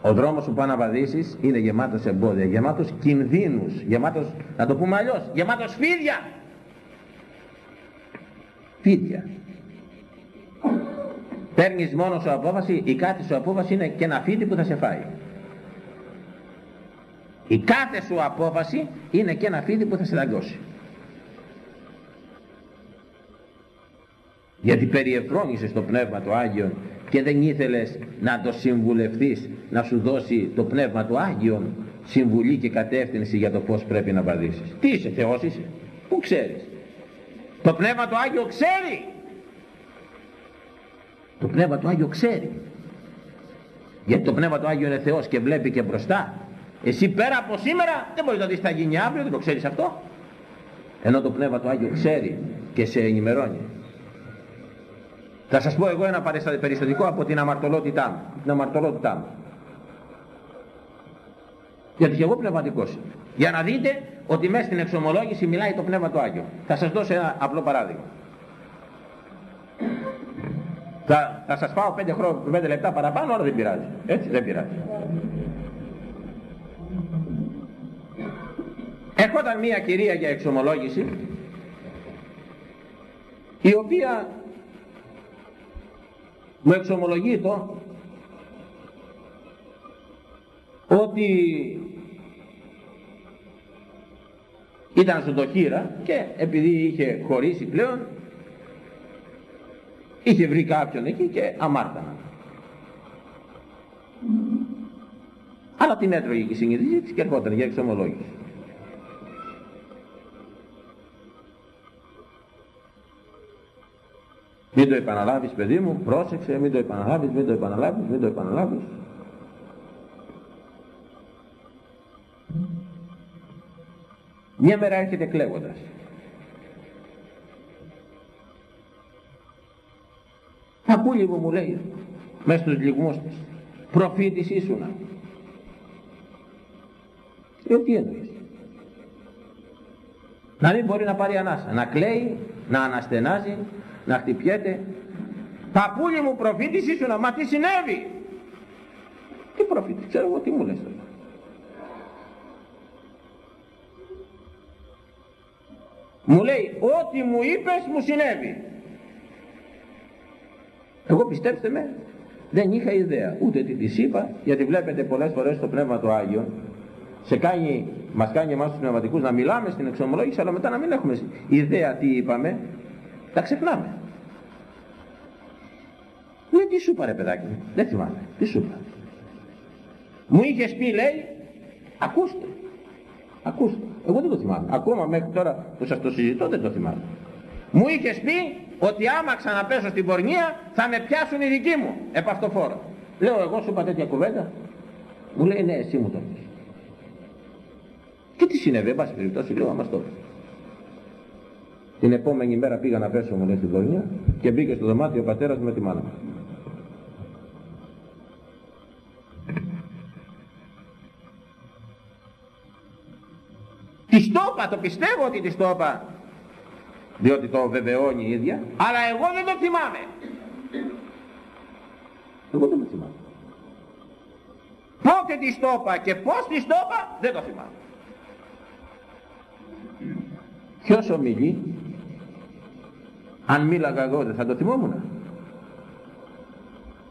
Ο δρόμος που πάει να βαδίσεις είναι γεμάτος εμπόδια, γεμάτος κινδύνους, γεμάτος, να το πούμε αλλιώς, γεμάτος φίδια. Φίδια. Παίρνεις μόνος σου απόφαση, η κάθε σου απόφαση είναι και ένα φίδι που θα σε φάει. Η κάθε σου απόφαση είναι και ένα φίδι που θα σε δαγκώσει. Γιατί περιεφρόνησες το Πνεύμα του Άγιον και δεν ήθελες να το συμβουλευτείς να σου δώσει το Πνεύμα του Άγιον συμβουλή και κατεύθυνση για το πώς πρέπει να βαδίσεις. Τι είσαι Θεός είσαι, πού ξέρεις. Το Πνεύμα του Άγιο ξέρει. Το Πνεύμα του Άγιο ξέρει. Γιατί το Πνεύμα του Άγιο είναι Θεός και βλέπει και μπροστά. Εσύ πέρα από σήμερα δεν μπορείς να δεις τι θα γίνει αύριο, δεν το ξέρεις αυτό. Ενώ το Πνεύμα του Άγιο ξέρει και σε ενημερώνει. Θα σας πω εγώ ένα περιστατικό από την αμαρτωλότητά μου. Την αμαρτωλότητά μου. Γιατί και εγώ πνευματικός είμαι. Για να δείτε ότι μέσα στην εξομολόγηση μιλάει το Πνεύμα του Άγιο. Θα σας δώσω ένα απλό παράδειγμα. Θα, θα σας πάω πέντε, χρόνο, πέντε λεπτά παραπάνω, αλλά δεν πειράζει. Έτσι δεν πειράζει. Έρχονταν μία κυρία για εξομολόγηση η οποία μου εξομολογεί το ότι ήταν στον τοχύρα και επειδή είχε χωρίσει πλέον είχε βρει κάποιον εκεί και αμάρτανα. Αλλά την έτρωγε και η συνειδητή της και ερχόταν για εξομολόγηση. Μην το επαναλάβεις παιδί μου, πρόσεξε, μην το επαναλάβεις, μην το επαναλάβεις, μην το επαναλάβεις. Μια μέρα έρχεται κλαίγοντας. Παππούλη μου μου λέει, μέσα στους λιγμούς της, προφήτης ήσουνα. Ε, τι εννοείς; Να μην μπορεί να πάρει ανάσα, να κλαίει, να αναστενάζει, να χτυπιέται. Παππούλη μου προφήτης ήσουνα, μα τι συνέβη; Τι προφήτη, ξέρω εγώ τι μου λες τώρα. Μου λέει, ό,τι μου είπες μου συνέβη. Εγώ πιστέψτε με, δεν είχα ιδέα, ούτε τι της είπα, γιατί βλέπετε πολλές φορές το Πνεύμα του Άγιο σε κάνει, μας κάνει εμάς τους πνευματικούς να μιλάμε στην εξομολόγηση, αλλά μετά να μην έχουμε ιδέα τι είπαμε, τα ξεχνάμε. Λέει τι σου είπα ρε παιδάκι μου, δεν θυμάμαι, τι σου είπα. Μου είχες πει λέει, ακούστε, ακούστε, εγώ δεν το θυμάμαι. Ακόμα μέχρι τώρα που σας το συζητώ δεν το θυμάμαι. Μου είχες πει ότι άμα ξαναπέσω στην πορνεία θα με πιάσουν οι δικοί μου επ' αυτό Λέω εγώ σου είπα τέτοια κουβέντα. Μου λέει ναι εσύ μου το πεις. Και τι συνέβη, εν πάση περιπτώσει λέω άμα το την επόμενη μέρα πήγα να πέσω μου λέει στην πορνεία και μπήκε στο δωμάτιο ο πατέρας με τη μάνα μου. Τη το το πιστεύω ότι τη το διότι το βεβαιώνει η ίδια, αλλά εγώ δεν το θυμάμαι. Εγώ δεν το θυμάμαι. Πότε τη το και πώς τη το δεν το θυμάμαι. Ποιος ομιλεί, αν μίλαγα εγώ δεν θα το θυμόμουν.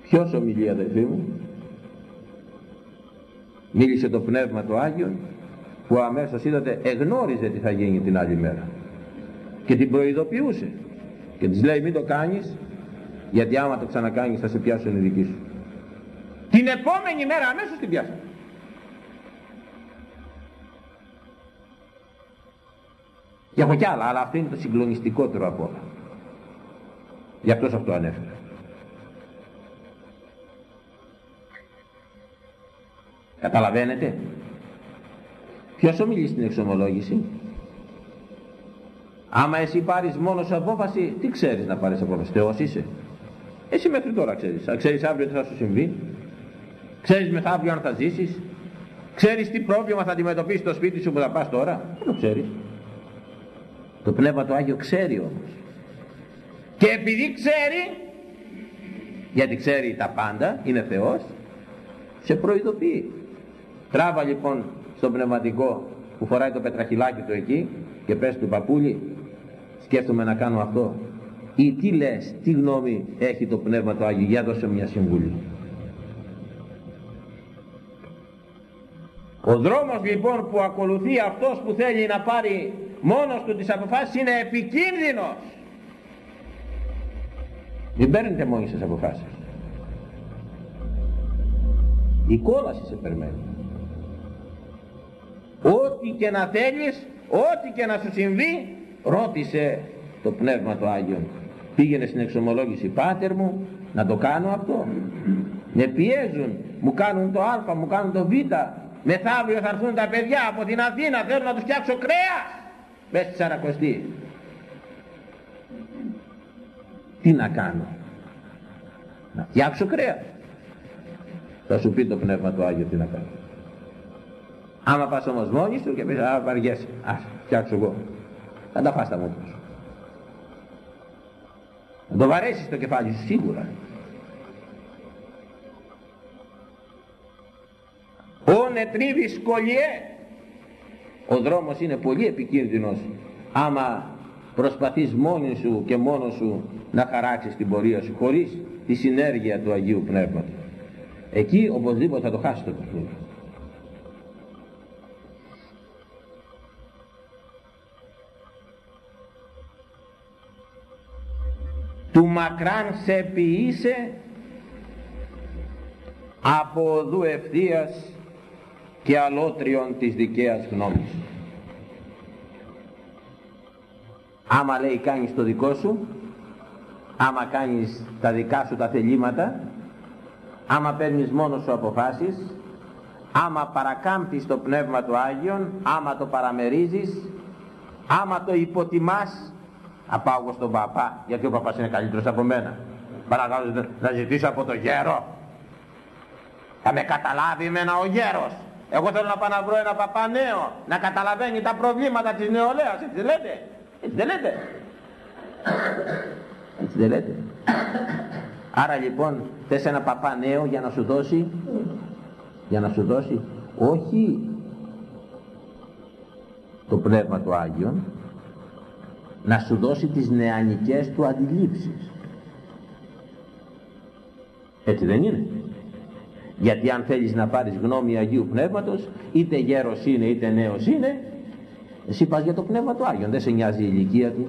Ποιος ομιλεί αδελφοί μου, μίλησε το Πνεύμα του Άγιον που αμέσως είδατε εγνώριζε τι θα γίνει την άλλη μέρα. Και την προειδοποιούσε. Και της λέει μην το κάνεις γιατί άμα το ξανακάνεις θα σε πιάσουν οι δικοί σου. Την επόμενη μέρα αμέσως την πιάσανε. Και έχω κι άλλα αλλά αυτό είναι το συγκλονιστικότερο από όλα. Γι' αυτός αυτό ανέφερα. Καταλαβαίνετε; Ποιος ομιλεί στην εξομολόγηση; Άμα εσύ πάρεις μόνος σου απόφαση τι ξέρεις να πάρεις απόφαση Θεός είσαι εσύ μέχρι τώρα ξέρεις. Ξέρεις αύριο τι θα σου συμβεί. Ξέρεις μεθαύριο αν θα ζήσεις. Ξέρεις τι πρόβλημα θα αντιμετωπίσεις το σπίτι σου που θα πας τώρα. Δεν το ξέρεις. Το Πνεύμα το Άγιο ξέρει όμως. Και επειδή ξέρει, γιατί ξέρει τα πάντα, είναι Θεός, σε προειδοποιεί. Τράβα λοιπόν στο πνευματικό που φοράει το πετραχυλάκι του εκεί και πες του παππούλι, σκέφτομαι να κάνω αυτό ή τι λες, τι γνώμη έχει το Πνεύμα του Άγιο, για δώσε μια συμβουλή. Ο δρόμος λοιπόν που ακολουθεί αυτός που θέλει να πάρει μόνος του τις αποφάσεις είναι επικίνδυνος. Μην παίρνετε μόνοι σας αποφάσεις. Η κόλαση σε περιμένει. Ό,τι και να θέλεις, ό,τι και να σου συμβεί, ρώτησε το Πνεύμα του Άγιο. Πήγαινε στην εξομολόγηση πάτερ μου να το κάνω αυτό. Με πιέζουν μου κάνουν το α μου κάνουν το β. Μεθαύριο θα έρθουν τα παιδιά από την Αθήνα θέλουν να τους φτιάξω κρέας. Μες στη Σαρακοστή τι να κάνω να φτιάξω κρέας. Θα σου πει το Πνεύμα του Άγιο τι να κάνω. Άμα πας όμως μόνοι σου και πεις α βαριέσαι ας φτιάξω εγώ θα τα φας τα μόνα σου να το βαρέσεις το κεφάλι σου σίγουρα. Ο νετρίβης σκολιέ. Ο δρόμος είναι πολύ επικίνδυνος άμα προσπαθείς μόνοι σου και μόνος σου να χαράξεις την πορεία σου χωρίς τη συνέργεια του Αγίου Πνεύματος. Εκεί οπωσδήποτε θα το χάσεις το παιχνίδι. Του μακράν σε ποιήσε από οδού ευθείας και αλότριον της δικαίας γνώμης. Άμα λέει κάνεις το δικό σου, άμα κάνεις τα δικά σου τα θελήματα, άμα παίρνεις μόνος σου αποφάσεις, άμα παρακάμπτεις το Πνεύμα του Άγιον, άμα το παραμερίζεις, άμα το υποτιμάς, να πάω στον παπά, γιατί ο παπάς είναι καλύτερος από μένα. Παρακαλώ να ζητήσω από το γέρο. Θα με καταλάβει εμένα ο γέρος. Εγώ θέλω να πάω να βρω ένα παπά νέο, να καταλαβαίνει τα προβλήματα της νεολαίας. Έτσι δεν λέτε; Έτσι δεν λέτε; Έτσι δεν λέτε; Άρα λοιπόν θες ένα παπά νέο για να σου δώσει, για να σου δώσει, όχι το Πνεύμα του Άγιον, να σου δώσει τις νεανικές του αντιλήψεις. Έτσι δεν είναι. Γιατί αν θέλεις να πάρεις γνώμη Αγίου Πνεύματος, είτε γέρος είναι είτε νέος είναι, εσύ πας για το Πνεύμα του Άγιον, δεν σε νοιάζει η ηλικία του.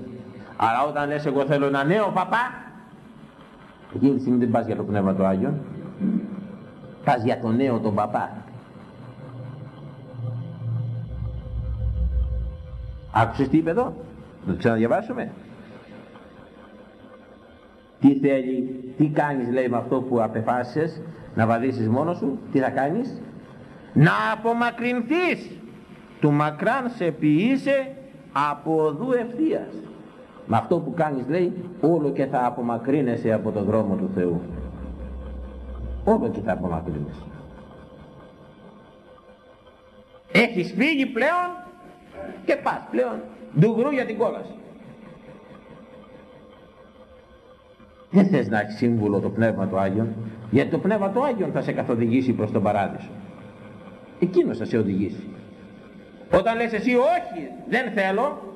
Αλλά όταν λες εγώ θέλω ένα νέο παπά, εκείνη τη στιγμή δεν πας για το Πνεύμα του Άγιον, πας για το νέο τον παπά. Άκουσες τι είπε εδώ; Να το ξαναδιαβάσουμε. Τι θέλει, τι κάνεις λέει με αυτό που απεφάσισες να βαδίσεις μόνος σου, τι θα κάνεις; Να απομακρυνθείς, του μακράν σε ποιήσε από οδού ευθείας. Με αυτό που κάνεις λέει όλο και θα απομακρύνεσαι από τον δρόμο του Θεού. Όλο και θα απομακρύνεσαι. Έχεις φύγει πλέον και πας πλέον ντουγρού για την κόλαση. Δεν θες να έχεις σύμβουλο το Πνεύμα του Άγιον, γιατί το Πνεύμα του Άγιον θα σε καθοδηγήσει προς τον Παράδεισο. Εκείνος θα σε οδηγήσει. Όταν λες εσύ όχι, δεν θέλω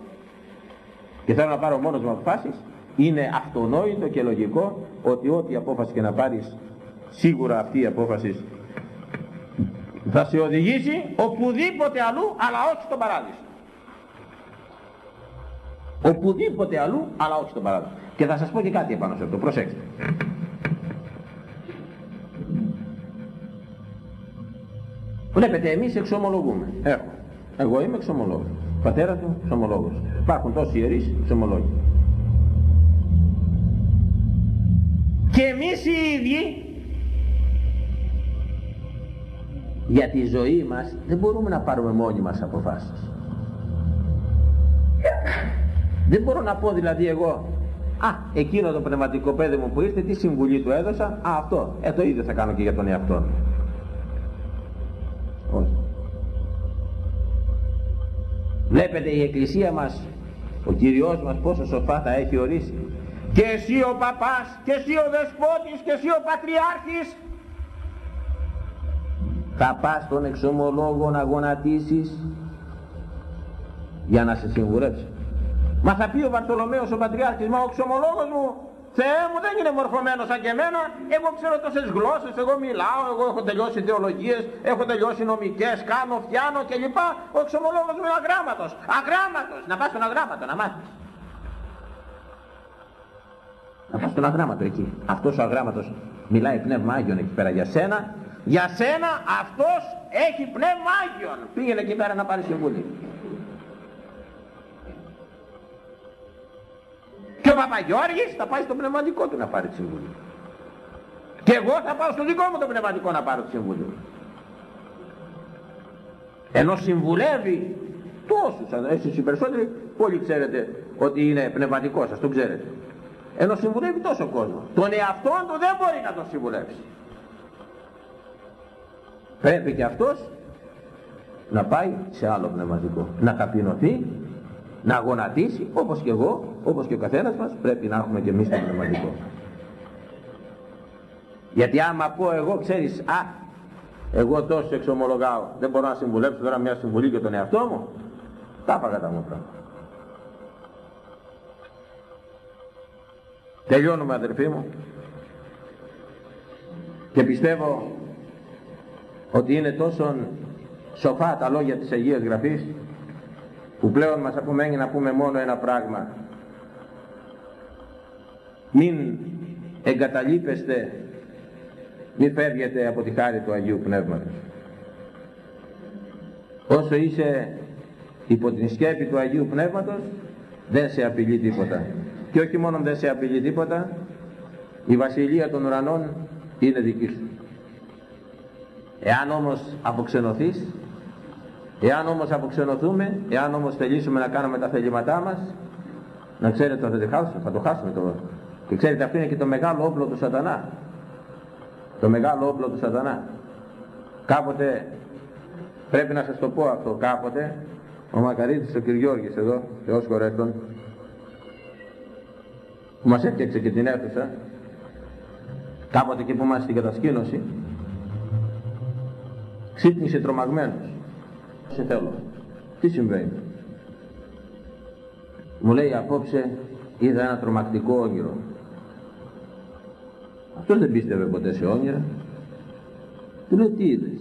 και θέλω να πάρω μόνος μου αποφάσεις, είναι αυτονόητο και λογικό ότι ό,τι απόφαση και να πάρεις, σίγουρα αυτή η απόφαση θα σε οδηγήσει οπουδήποτε αλλού, αλλά όχι στον Παράδεισο. Οπουδήποτε αλλού, αλλά όχι στον παράδεισο. Και θα σας πω και κάτι επάνω σε αυτό. Προσέξτε. Βλέπετε, εμείς εξομολογούμε. Έχω. Εγώ είμαι εξομολόγος. Πατέρα του, εξομολόγος. Υπάρχουν τόσοι ιερείς, εξομολόγοι. Και εμείς οι ίδιοι για τη ζωή μας δεν μπορούμε να πάρουμε μόνοι μας αποφάσεις. Δεν μπορώ να πω δηλαδή εγώ Α, εκείνο το πνευματικό παιδί μου που ήρθε, τι συμβουλή του έδωσα, Α, αυτό, ε, το ίδιο θα κάνω και για τον εαυτό μου. Όχι. Βλέπετε η Εκκλησία μας, ο Κυριός μας πόσο σοφά θα έχει ορίσει. Και εσύ ο παπάς, και εσύ ο δεσπότης, και εσύ ο πατριάρχης, θα πας στον εξομολόγο να γονατίσεις για να σε συμβουλέψει. Μα θα πει ο Βαρθολομαίος ο Πατριάρχης, μα ο εξομολόγος μου, Θεέ μου δεν είναι μορφωμένος σαν και εμένα, εγώ ξέρω τόσες γλώσσες, εγώ μιλάω, εγώ έχω τελειώσει θεολογίες, έχω τελειώσει νομικές, κάνω, φτιάνω κλπ. Ο εξομολόγος μου είναι αγράμματος, αγράμματος, να πας στον αγράμματο να μάθεις. Να πας στον αγράμματο εκεί. Αυτός ο αγράμματος μιλάει πνεύμα Άγιον εκεί πέρα για σένα για σένα αυτός έχει πνεύμα Άγιον. Πήγαινε εκεί πέρα να πάρεις συμβουλή. Και ο Παπαγιώργης θα πάει στο πνευματικό του να πάρει τη συμβουλή. Και εγώ θα πάω στο δικό μου το πνευματικό να πάρω τη συμβουλή. Ενώ συμβουλεύει τόσους, εσείς οι περισσότεροι, πολύ ξέρετε ότι είναι πνευματικός σας, το ξέρετε. Ενώ συμβουλεύει τόσο κόσμο. Τον εαυτόν του δεν μπορεί να τον συμβουλεύσει. Πρέπει και αυτός να πάει σε άλλο πνευματικό. Να ταπεινωθεί, να γονατίσει, όπως και εγώ, όπως και ο καθένας μας, πρέπει να έχουμε και εμείς το πνευματικό. Γιατί άμα πω εγώ, ξέρεις, α, εγώ τόσο εξομολογάω, δεν μπορώ να συμβουλέψω τώρα μια συμβουλή για τον εαυτό μου, τα έπαγα τα μούτρα. Τελειώνουμε αδερφοί μου και πιστεύω ότι είναι τόσο σοφά τα λόγια της Αγίας Γραφής που πλέον μας απομένει να πούμε μόνο ένα πράγμα. Μην εγκαταλείπεστε μην φεύγετε από τη χάρη του Αγίου Πνεύματος. Όσο είσαι υπό την σκέπη του Αγίου Πνεύματος δεν σε απειλεί τίποτα. Και όχι μόνο δεν σε απειλεί τίποτα η Βασιλεία των Ουρανών είναι δική σου. Εάν όμως αποξενωθείς, εάν όμως αποξενωθούμε, εάν όμως θελήσουμε να κάνουμε τα θελήματά μας, να ξέρετε ότι θα το χάσουμε, θα το χάσουμε το... Και ξέρετε αυτό είναι και το μεγάλο όπλο του σατανά. Το μεγάλο όπλο του σατανά. Κάποτε, πρέπει να σας το πω αυτό, κάποτε, ο Μακαρίτης ο Κυριώργης εδώ, Θεός χωρέστον, που μας έφτιαξε και την αίθουσα, κάποτε εκεί που είμαστε στην κατασκήνωση, Ξύπνησε τρομαγμένος. Σε θέλω. Τι συμβαίνει; Μου λέει απόψε είδα ένα τρομακτικό όνειρο. Αυτός δεν πίστευε ποτέ σε όνειρα. Του λέει τι είδες;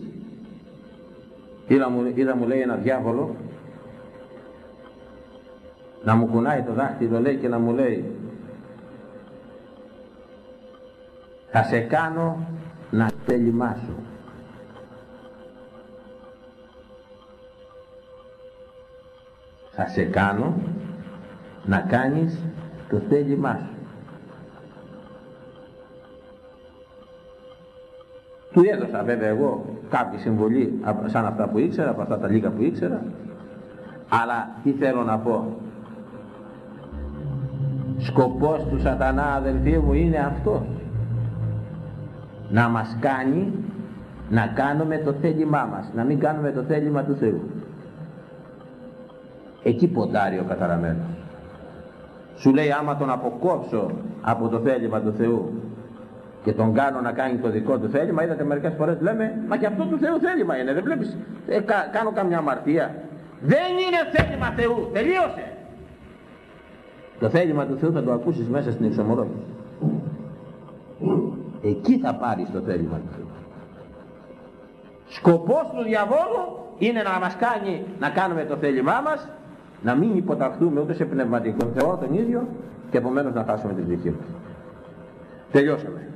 Είδα μου, είδα μου λέει ένα διάβολο να μου κουνάει το δάχτυλο λέει και να μου λέει θα σε κάνω να τελειμάσω. Θα σε κάνω να κάνεις το θέλημά σου. Του έδωσα βέβαια εγώ κάποια συμβολή σαν αυτά που ήξερα, από αυτά τα λίγα που ήξερα, αλλά τι θέλω να πω; Σκοπός του σατανά αδελφοί μου είναι αυτός. Να μας κάνει να κάνουμε το θέλημά μας, να μην κάνουμε το θέλημα του Θεού. Εκεί ποντάρει ο καταραμένος. Σου λέει άμα τον αποκόψω από το θέλημα του Θεού και τον κάνω να κάνει το δικό του θέλημα, είδατε μερικές φορές λέμε, μα και αυτό του Θεού θέλημα είναι, δεν βλέπεις, ε, κάνω καμιά αμαρτία. Δεν είναι θέλημα Θεού, τελείωσε. Το θέλημα του Θεού θα το ακούσεις μέσα στην εξομολόγηση. Εκεί θα πάρεις το θέλημα του Θεού. Σκοπός του διαβόλου είναι να μας κάνει να κάνουμε το θέλημά μας Να μην υποταχθούμε ούτε σε πνευματικό Θεό τον ίδιο και επομένως να χάσουμε την ψυχή μας. Τελειώσαμε.